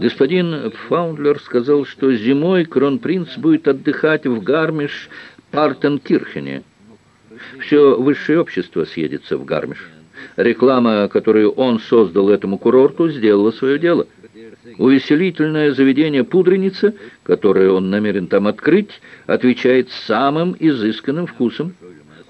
Господин Фаундлер сказал, что зимой кронпринц будет отдыхать в Гармиш-Партенкирхене. Все высшее общество съедется в Гармиш. Реклама, которую он создал этому курорту, сделала свое дело. Увеселительное заведение «Пудреница», которое он намерен там открыть, отвечает самым изысканным вкусом.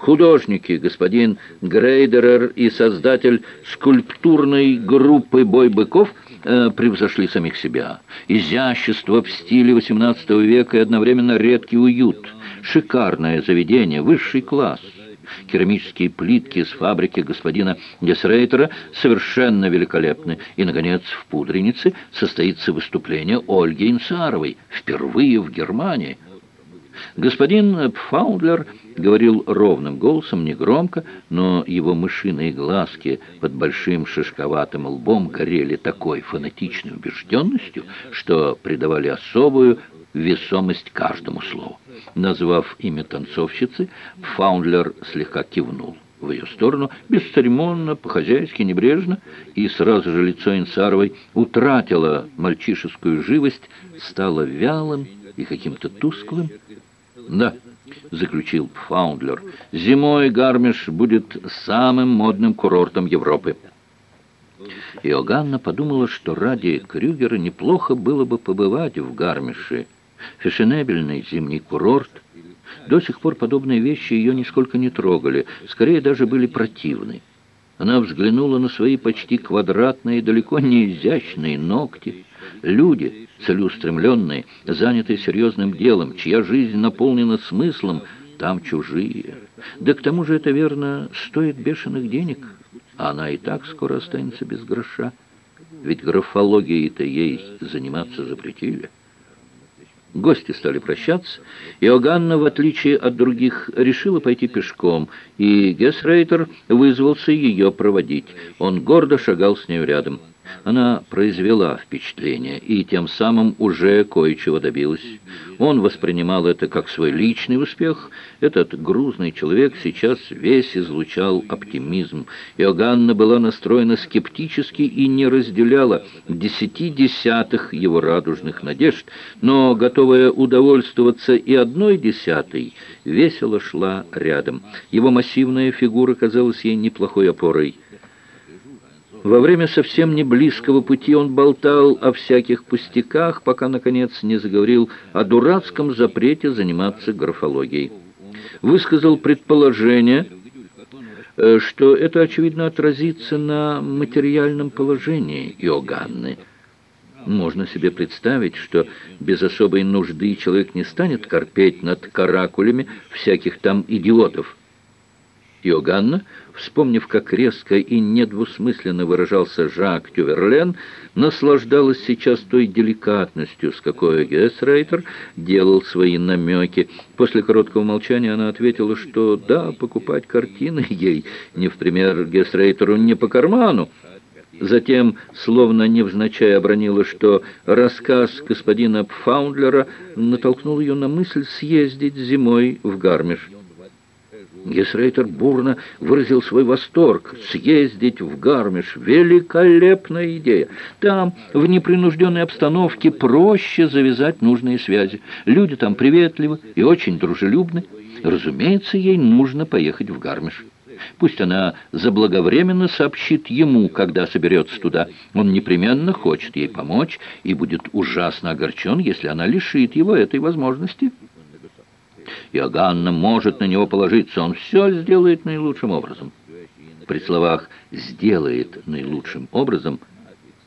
Художники, господин Грейдерер и создатель скульптурной группы «Бой быков» э, превзошли самих себя. Изящество в стиле XVIII века и одновременно редкий уют. Шикарное заведение, высший класс. Керамические плитки с фабрики господина Гесрейтера совершенно великолепны. И, наконец, в пудренице состоится выступление Ольги Инсаровой, впервые в Германии. Господин Пфаундлер говорил ровным голосом, негромко, но его мышиные глазки под большим шишковатым лбом горели такой фанатичной убежденностью, что придавали особую весомость каждому слову. Назвав имя танцовщицы, Фаундлер слегка кивнул в ее сторону, бесцеремонно, по-хозяйски, небрежно, и сразу же лицо Инсаровой утратило мальчишескую живость, стало вялым и каким-то тусклым. «Да», — заключил Фаундлер, — «зимой Гармиш будет самым модным курортом Европы». Иоганна подумала, что ради Крюгера неплохо было бы побывать в Гармише, фешенебельный зимний курорт. До сих пор подобные вещи ее нисколько не трогали, скорее даже были противны. Она взглянула на свои почти квадратные, далеко не изящные ногти. Люди, целеустремленные, занятые серьезным делом, чья жизнь наполнена смыслом, там чужие. Да к тому же это, верно, стоит бешеных денег, а она и так скоро останется без гроша. Ведь графологией-то ей заниматься запретили. Гости стали прощаться. Иоганна, в отличие от других, решила пойти пешком, и Гесрейтер вызвался ее проводить. Он гордо шагал с нею рядом. Она произвела впечатление и тем самым уже кое-чего добилась. Он воспринимал это как свой личный успех. Этот грузный человек сейчас весь излучал оптимизм. Иоганна была настроена скептически и не разделяла десяти десятых его радужных надежд, но, готовая удовольствоваться и одной десятой, весело шла рядом. Его массивная фигура казалась ей неплохой опорой. Во время совсем не близкого пути он болтал о всяких пустяках, пока, наконец, не заговорил о дурацком запрете заниматься графологией. Высказал предположение, э, что это, очевидно, отразится на материальном положении Иоганны. Можно себе представить, что без особой нужды человек не станет корпеть над каракулями всяких там идиотов, Иоганна, вспомнив, как резко и недвусмысленно выражался Жак Тюверлен, наслаждалась сейчас той деликатностью, с какой Гессрейтер делал свои намеки. После короткого молчания она ответила, что да, покупать картины ей, не в пример Гессрейтеру, не по карману. Затем, словно невзначай обронила, что рассказ господина Пфаундлера натолкнул ее на мысль съездить зимой в Гармиш. Гесрейтер бурно выразил свой восторг. Съездить в Гармиш — великолепная идея. Там, в непринужденной обстановке, проще завязать нужные связи. Люди там приветливы и очень дружелюбны. Разумеется, ей нужно поехать в Гармиш. Пусть она заблаговременно сообщит ему, когда соберется туда. Он непременно хочет ей помочь и будет ужасно огорчен, если она лишит его этой возможности». Иоганна может на него положиться, он все сделает наилучшим образом. При словах «сделает наилучшим образом»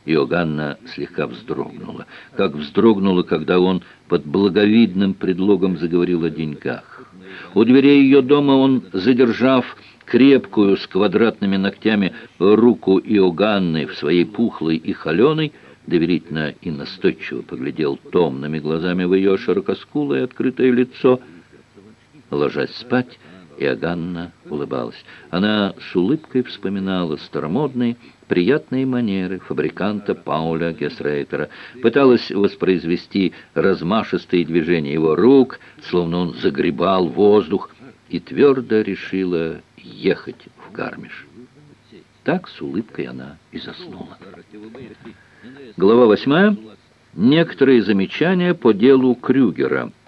Иоганна слегка вздрогнула, как вздрогнула, когда он под благовидным предлогом заговорил о деньгах. У дверей ее дома он, задержав крепкую с квадратными ногтями руку Иоганны в своей пухлой и холеной, доверительно и настойчиво поглядел томными глазами в ее широкоскулое открытое лицо — Ложась спать, Иоганна улыбалась. Она с улыбкой вспоминала старомодные, приятные манеры фабриканта Пауля Гесрейтера, пыталась воспроизвести размашистые движения его рук, словно он загребал воздух, и твердо решила ехать в Гармиш. Так с улыбкой она и заснула. Глава восьмая. Некоторые замечания по делу Крюгера –